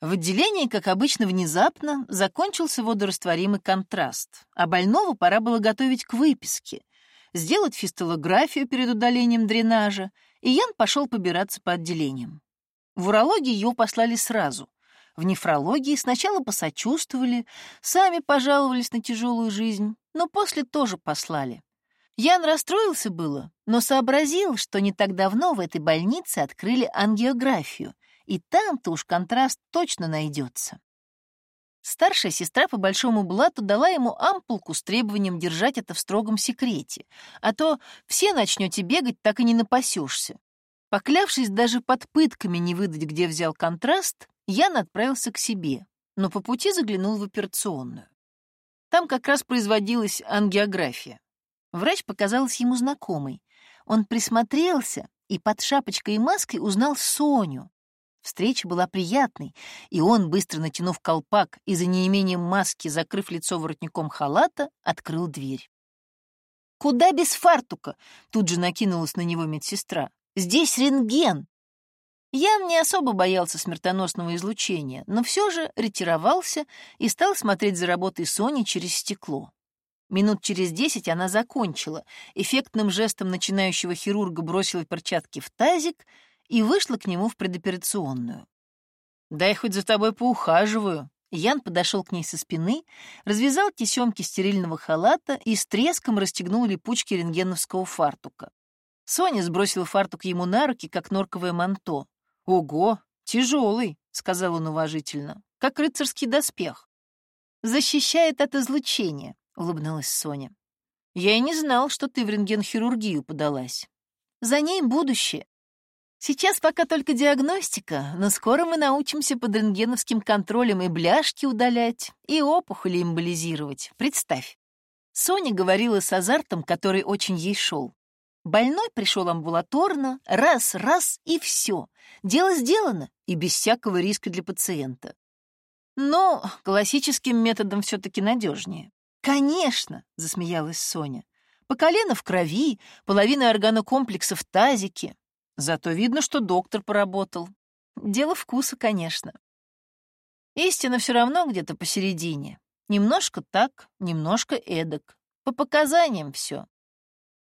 В отделении, как обычно, внезапно закончился водорастворимый контраст, а больного пора было готовить к выписке, сделать фистолографию перед удалением дренажа, и Ян пошел побираться по отделениям. В урологии его послали сразу. В нефрологии сначала посочувствовали, сами пожаловались на тяжелую жизнь, но после тоже послали. Ян расстроился было, но сообразил, что не так давно в этой больнице открыли ангиографию, и там-то уж контраст точно найдется. Старшая сестра по большому блату дала ему ампулку с требованием держать это в строгом секрете, а то все начнете бегать, так и не напасешься. Поклявшись даже под пытками не выдать, где взял контраст, Ян отправился к себе, но по пути заглянул в операционную. Там как раз производилась ангиография. Врач показалась ему знакомой. Он присмотрелся и под шапочкой и маской узнал Соню, Встреча была приятной, и он, быстро натянув колпак и за неимением маски, закрыв лицо воротником халата, открыл дверь. «Куда без фартука?» — тут же накинулась на него медсестра. «Здесь рентген!» Ян не особо боялся смертоносного излучения, но все же ретировался и стал смотреть за работой Сони через стекло. Минут через десять она закончила, эффектным жестом начинающего хирурга бросила перчатки в тазик — и вышла к нему в предоперационную. «Дай хоть за тобой поухаживаю». Ян подошел к ней со спины, развязал тесемки стерильного халата и с треском расстегнул липучки рентгеновского фартука. Соня сбросила фартук ему на руки, как норковое манто. «Ого, тяжелый», — сказал он уважительно, — «как рыцарский доспех». «Защищает от излучения», — улыбнулась Соня. «Я и не знал, что ты в рентгенхирургию подалась. За ней будущее. Сейчас пока только диагностика, но скоро мы научимся под рентгеновским контролем и бляшки удалять, и опухоли эмболизировать. Представь. Соня говорила с азартом, который очень ей шел. Больной пришел амбулаторно, раз-раз и все. Дело сделано, и без всякого риска для пациента. Но классическим методом все-таки надежнее. «Конечно!» — засмеялась Соня. «По колено в крови, половина органокомплекса в тазике, Зато видно, что доктор поработал. Дело вкуса, конечно. Истина все равно где-то посередине. Немножко так, немножко эдак. По показаниям все.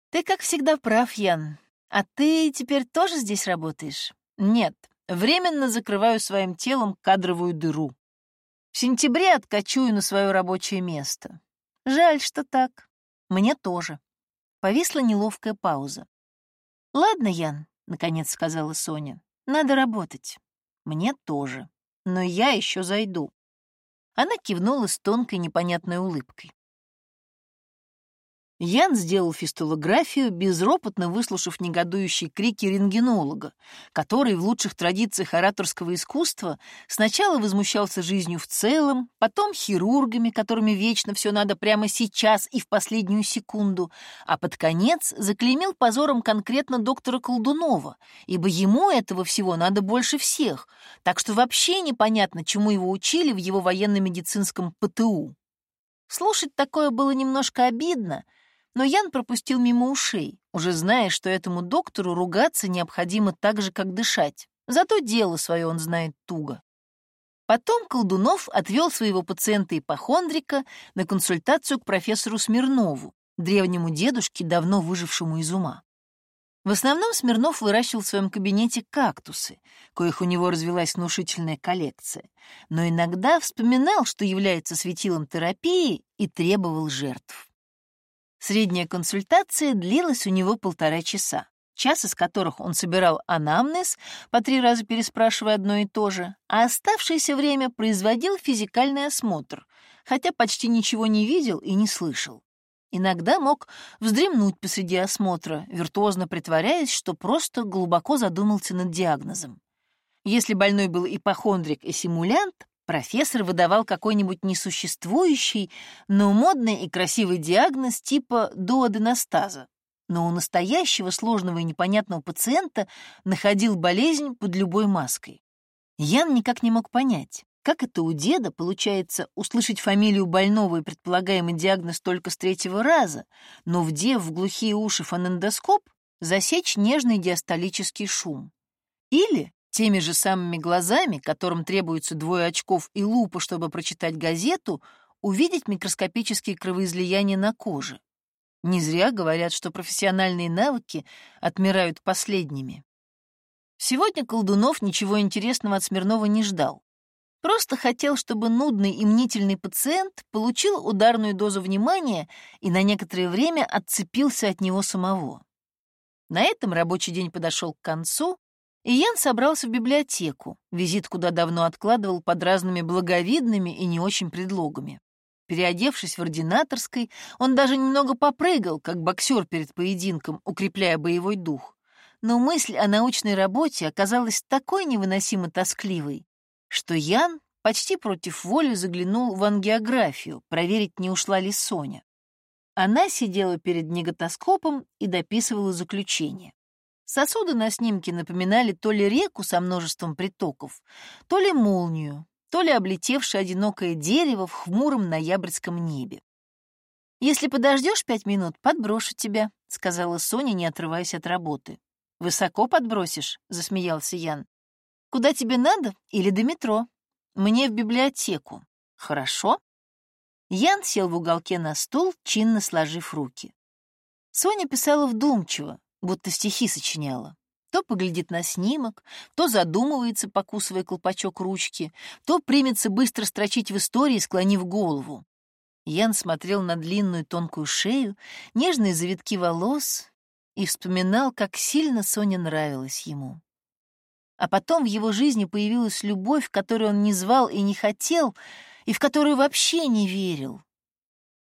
Ты, как всегда, прав, Ян. А ты теперь тоже здесь работаешь? Нет, временно закрываю своим телом кадровую дыру. В сентябре откачую на свое рабочее место. Жаль, что так. Мне тоже. Повисла неловкая пауза. Ладно, Ян, наконец сказала Соня. Надо работать. Мне тоже. Но я еще зайду. Она кивнула с тонкой непонятной улыбкой. Ян сделал фистолографию, безропотно выслушав негодующие крики рентгенолога, который в лучших традициях ораторского искусства сначала возмущался жизнью в целом, потом хирургами, которыми вечно все надо прямо сейчас и в последнюю секунду, а под конец заклеймил позором конкретно доктора Колдунова, ибо ему этого всего надо больше всех, так что вообще непонятно, чему его учили в его военно-медицинском ПТУ. Слушать такое было немножко обидно — но Ян пропустил мимо ушей, уже зная, что этому доктору ругаться необходимо так же, как дышать. Зато дело свое он знает туго. Потом Колдунов отвел своего пациента-ипохондрика на консультацию к профессору Смирнову, древнему дедушке, давно выжившему из ума. В основном Смирнов выращивал в своем кабинете кактусы, коих у него развелась внушительная коллекция, но иногда вспоминал, что является светилом терапии и требовал жертв. Средняя консультация длилась у него полтора часа, час из которых он собирал анамнез, по три раза переспрашивая одно и то же, а оставшееся время производил физикальный осмотр, хотя почти ничего не видел и не слышал. Иногда мог вздремнуть посреди осмотра, виртуозно притворяясь, что просто глубоко задумался над диагнозом. Если больной был ипохондрик и симулянт, профессор выдавал какой-нибудь несуществующий, но модный и красивый диагноз типа дуоденостаза. Но у настоящего сложного и непонятного пациента находил болезнь под любой маской. Ян никак не мог понять, как это у деда получается услышать фамилию больного и предполагаемый диагноз только с третьего раза, но вдев в глухие уши фонендоскоп, засечь нежный диастолический шум. Или Теми же самыми глазами, которым требуется двое очков и лупа, чтобы прочитать газету, увидеть микроскопические кровоизлияния на коже. Не зря говорят, что профессиональные навыки отмирают последними. Сегодня Колдунов ничего интересного от Смирнова не ждал. Просто хотел, чтобы нудный и мнительный пациент получил ударную дозу внимания и на некоторое время отцепился от него самого. На этом рабочий день подошел к концу, и Ян собрался в библиотеку, визит куда давно откладывал под разными благовидными и не очень предлогами. Переодевшись в ординаторской, он даже немного попрыгал, как боксер перед поединком, укрепляя боевой дух. Но мысль о научной работе оказалась такой невыносимо тоскливой, что Ян почти против воли заглянул в ангиографию, проверить, не ушла ли Соня. Она сидела перед неготоскопом и дописывала заключение. Сосуды на снимке напоминали то ли реку со множеством притоков, то ли молнию, то ли облетевшее одинокое дерево в хмуром ноябрьском небе. «Если подождешь пять минут, подброшу тебя», — сказала Соня, не отрываясь от работы. «Высоко подбросишь?» — засмеялся Ян. «Куда тебе надо или до метро?» «Мне в библиотеку». «Хорошо». Ян сел в уголке на стул, чинно сложив руки. Соня писала вдумчиво, будто стихи сочиняла. То поглядит на снимок, то задумывается, покусывая колпачок ручки, то примется быстро строчить в истории, склонив голову. Ян смотрел на длинную тонкую шею, нежные завитки волос и вспоминал, как сильно Соня нравилась ему. А потом в его жизни появилась любовь, которую он не звал и не хотел, и в которую вообще не верил.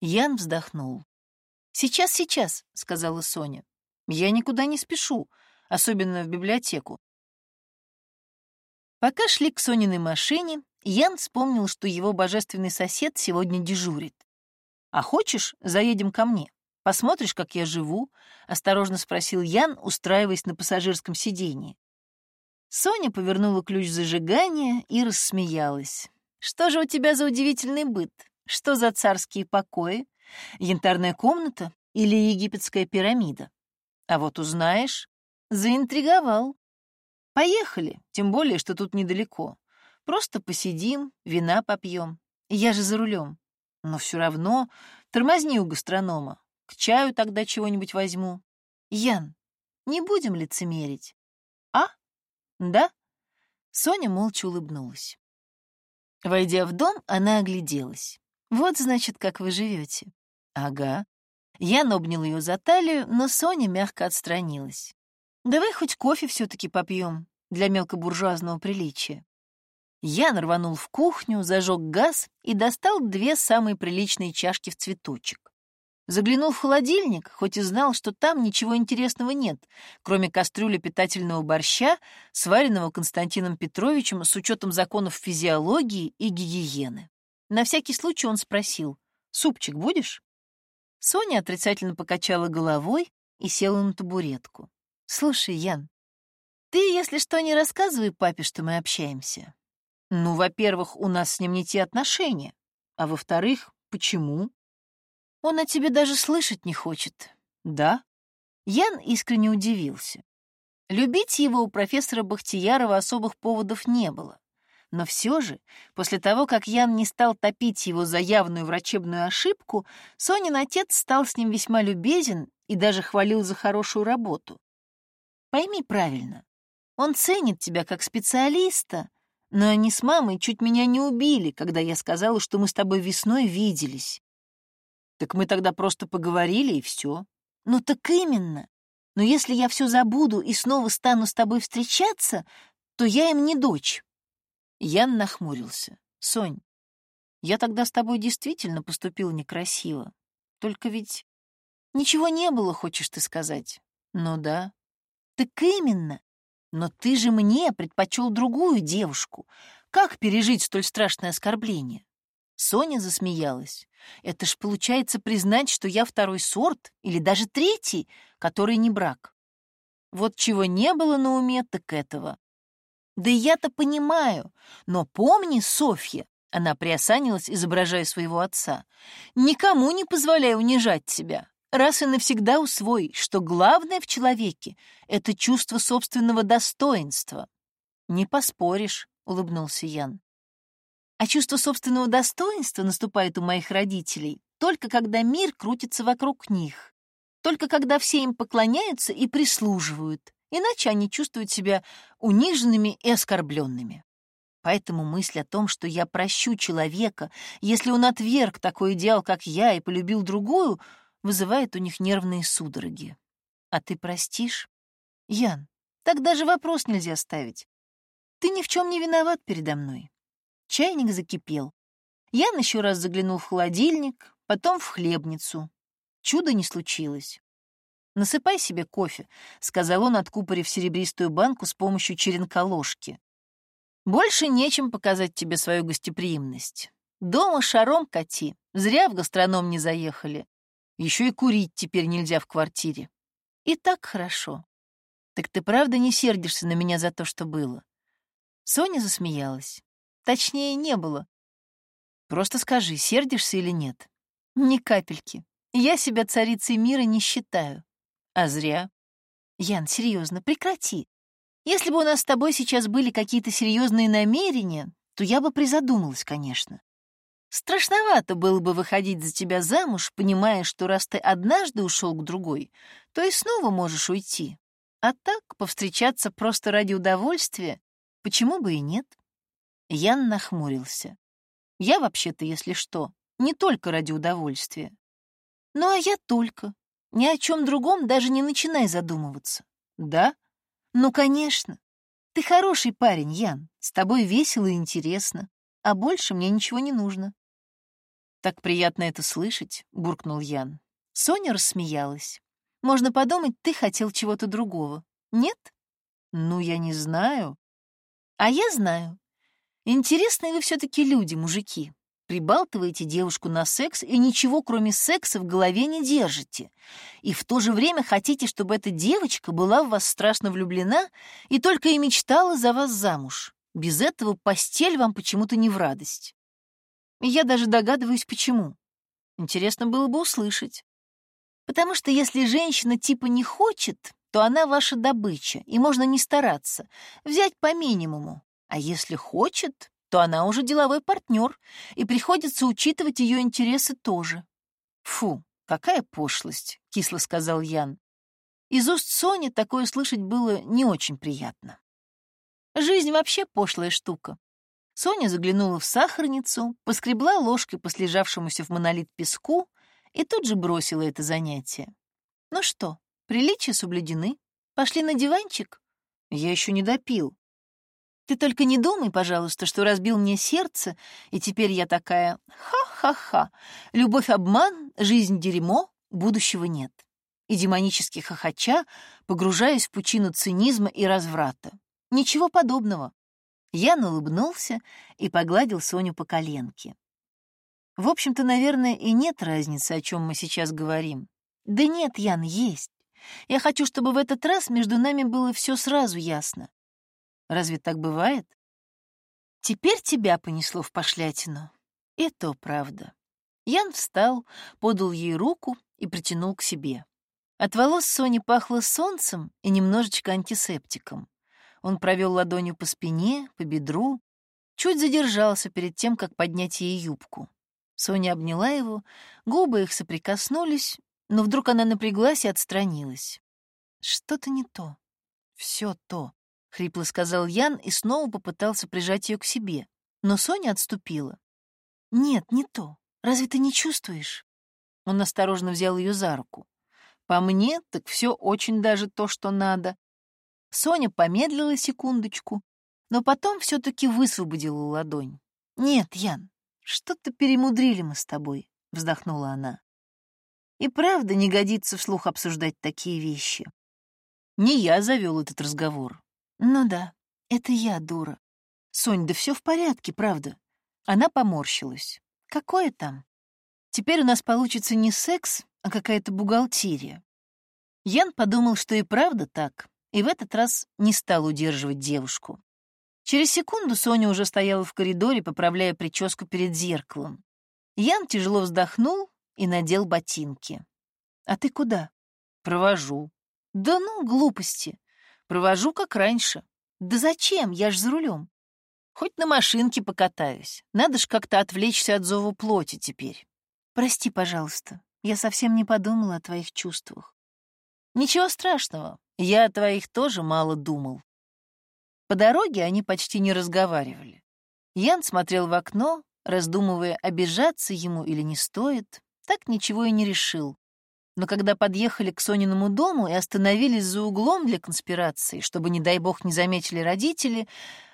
Ян вздохнул. «Сейчас, сейчас», — сказала Соня. «Я никуда не спешу особенно в библиотеку. Пока шли к Сониной машине, Ян вспомнил, что его божественный сосед сегодня дежурит. «А хочешь, заедем ко мне? Посмотришь, как я живу?» — осторожно спросил Ян, устраиваясь на пассажирском сиденье. Соня повернула ключ зажигания и рассмеялась. «Что же у тебя за удивительный быт? Что за царские покои? Янтарная комната или египетская пирамида? А вот узнаешь, Заинтриговал. Поехали, тем более, что тут недалеко. Просто посидим, вина попьем. Я же за рулем. Но все равно тормозни у гастронома. К чаю тогда чего-нибудь возьму. Ян, не будем лицемерить. А? Да? Соня молча улыбнулась. Войдя в дом, она огляделась. Вот, значит, как вы живете. Ага. Ян обнял ее за талию, но Соня мягко отстранилась. Давай хоть кофе все-таки попьем для мелкобуржуазного приличия. Я рванул в кухню, зажег газ и достал две самые приличные чашки в цветочек. Заглянул в холодильник, хоть и знал, что там ничего интересного нет, кроме кастрюли питательного борща, сваренного Константином Петровичем с учетом законов физиологии и гигиены. На всякий случай он спросил, «Супчик будешь?» Соня отрицательно покачала головой и села на табуретку. Слушай, Ян, ты, если что, не рассказывай папе, что мы общаемся. Ну, во-первых, у нас с ним не те отношения. А во-вторых, почему? Он о тебе даже слышать не хочет. Да? Ян искренне удивился. Любить его у профессора Бахтиярова особых поводов не было. Но все же, после того, как Ян не стал топить его за явную врачебную ошибку, Сонин отец стал с ним весьма любезен и даже хвалил за хорошую работу. Пойми правильно, он ценит тебя как специалиста, но они с мамой чуть меня не убили, когда я сказала, что мы с тобой весной виделись. Так мы тогда просто поговорили, и все. Ну так именно. Но если я все забуду и снова стану с тобой встречаться, то я им не дочь. Ян нахмурился. Сонь, я тогда с тобой действительно поступил некрасиво. Только ведь ничего не было, хочешь ты сказать? Ну да, так именно. Но ты же мне предпочел другую девушку. Как пережить столь страшное оскорбление? Соня засмеялась. Это ж получается признать, что я второй сорт или даже третий, который не брак. Вот чего не было на уме, так этого. Да я-то понимаю, но помни, Софья, она приосанилась, изображая своего отца, никому не позволяй унижать тебя раз и навсегда усвой, что главное в человеке — это чувство собственного достоинства. «Не поспоришь», — улыбнулся Ян. «А чувство собственного достоинства наступает у моих родителей только когда мир крутится вокруг них, только когда все им поклоняются и прислуживают, иначе они чувствуют себя униженными и оскорбленными. Поэтому мысль о том, что я прощу человека, если он отверг такой идеал, как я, и полюбил другую, вызывает у них нервные судороги. А ты простишь? Ян, так даже вопрос нельзя ставить. Ты ни в чем не виноват передо мной. Чайник закипел. Ян еще раз заглянул в холодильник, потом в хлебницу. Чудо не случилось. «Насыпай себе кофе», — сказал он, откупорив серебристую банку с помощью черенка-ложки. «Больше нечем показать тебе свою гостеприимность. Дома шаром кати, зря в гастроном не заехали. Еще и курить теперь нельзя в квартире. И так хорошо. Так ты правда не сердишься на меня за то, что было?» Соня засмеялась. Точнее, не было. «Просто скажи, сердишься или нет?» «Ни капельки. Я себя царицей мира не считаю. А зря. Ян, серьезно, прекрати. Если бы у нас с тобой сейчас были какие-то серьезные намерения, то я бы призадумалась, конечно. Страшновато было бы выходить за тебя замуж, понимая, что раз ты однажды ушел к другой, то и снова можешь уйти. А так, повстречаться просто ради удовольствия, почему бы и нет? Ян нахмурился. Я вообще-то, если что, не только ради удовольствия. Ну а я только. Ни о чем другом даже не начинай задумываться. Да? Ну, конечно. Ты хороший парень, Ян. С тобой весело и интересно. А больше мне ничего не нужно. Так приятно это слышать, буркнул Ян. Соня рассмеялась. Можно подумать, ты хотел чего-то другого. Нет? Ну, я не знаю. А я знаю. Интересные вы все-таки люди, мужики. Прибалтываете девушку на секс и ничего, кроме секса, в голове не держите. И в то же время хотите, чтобы эта девочка была в вас страшно влюблена и только и мечтала за вас замуж. Без этого постель вам почему-то не в радость. Я даже догадываюсь, почему. Интересно было бы услышать. Потому что если женщина типа не хочет, то она ваша добыча, и можно не стараться, взять по минимуму. А если хочет, то она уже деловой партнер, и приходится учитывать ее интересы тоже. «Фу, какая пошлость», — кисло сказал Ян. Из уст Сони такое слышать было не очень приятно. Жизнь вообще пошлая штука. Соня заглянула в сахарницу, поскребла ложкой по слежавшемуся в монолит песку и тут же бросила это занятие. «Ну что, приличия соблюдены? Пошли на диванчик?» «Я еще не допил», ты только не думай, пожалуйста, что разбил мне сердце, и теперь я такая «ха-ха-ха». Любовь — обман, жизнь — дерьмо, будущего нет. И демонически хохоча погружаясь в пучину цинизма и разврата. Ничего подобного. Ян улыбнулся и погладил Соню по коленке. В общем-то, наверное, и нет разницы, о чем мы сейчас говорим. Да нет, Ян, есть. Я хочу, чтобы в этот раз между нами было все сразу ясно. Разве так бывает? Теперь тебя понесло в пошлятину. И то правда. Ян встал, подал ей руку и притянул к себе. От волос Сони пахло солнцем и немножечко антисептиком. Он провел ладонью по спине, по бедру, чуть задержался перед тем, как поднять ей юбку. Соня обняла его, губы их соприкоснулись, но вдруг она напряглась и отстранилась. Что-то не то. Все то. — хрипло сказал Ян и снова попытался прижать ее к себе. Но Соня отступила. «Нет, не то. Разве ты не чувствуешь?» Он осторожно взял ее за руку. «По мне, так все очень даже то, что надо». Соня помедлила секундочку, но потом все-таки высвободила ладонь. «Нет, Ян, что-то перемудрили мы с тобой», — вздохнула она. «И правда не годится вслух обсуждать такие вещи. Не я завел этот разговор, ну да, это я, дура. Сонь, да все в порядке, правда. Она поморщилась. Какое там? Теперь у нас получится не секс, а какая-то бухгалтерия. Ян подумал, что и правда так, и в этот раз не стал удерживать девушку. Через секунду Соня уже стояла в коридоре, поправляя прическу перед зеркалом. Ян тяжело вздохнул и надел ботинки. «А ты куда?» «Провожу». «Да ну, глупости. Провожу, как раньше. Да зачем? Я ж за рулем. Хоть на машинке покатаюсь. Надо ж как-то отвлечься от зова плоти теперь. Прости, пожалуйста. Я совсем не подумала о твоих чувствах. Ничего страшного. Я о твоих тоже мало думал. По дороге они почти не разговаривали. Ян смотрел в окно, раздумывая, обижаться ему или не стоит, так ничего и не решил. Но когда подъехали к Сониному дому и остановились за углом для конспирации, чтобы, не дай бог, не заметили родители,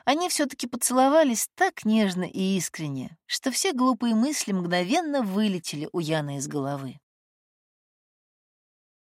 они все-таки поцеловались так нежно и искренне, что все глупые мысли мгновенно вылетели у Яны из головы.